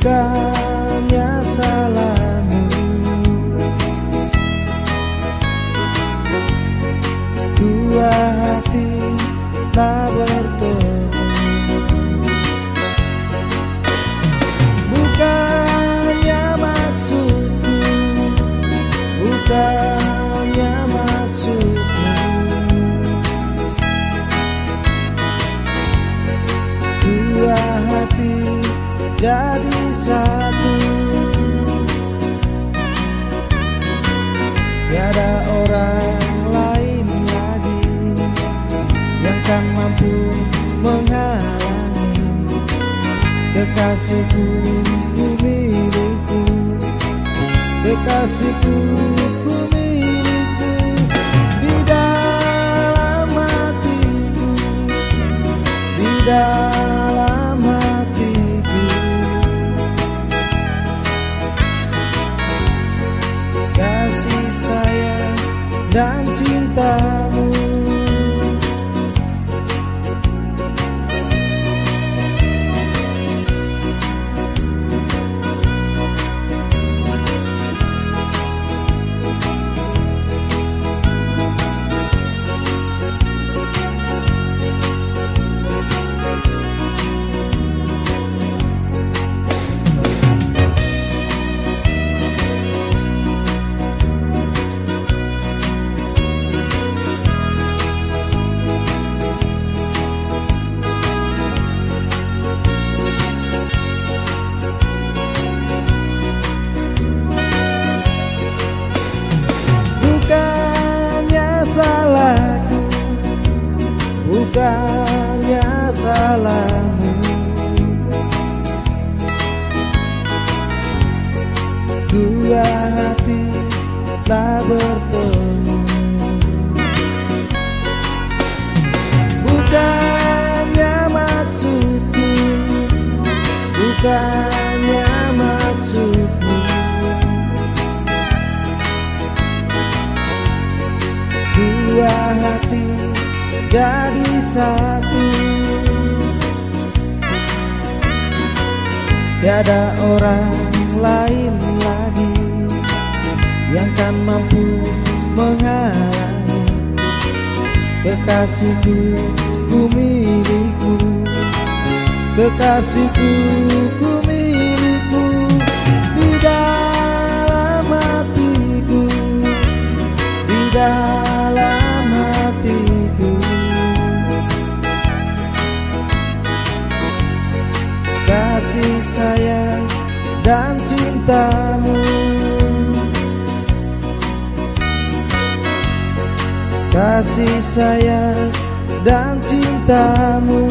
bukannya salahmu. Dua hati tak bertemu. Bukannya maksudku. Bukannya maksudmu Dua hati jadi satu. Tiada orang lain lagi Yang kan mampu menghalangi Kekasihku ku milikku Kekasihku cintamu Bukannya salahmu. Dua hati tak bertemu. Bukannya maksudku Bukannya jadi satu. Tiada orang lain lagi Yang kan mampu menghalangi Kekasihku ku milikku Kekasihku ku milikku Di dalam hatiku. Di dalam Kasih sayang dan cintamu. Kasih sayang dan cintamu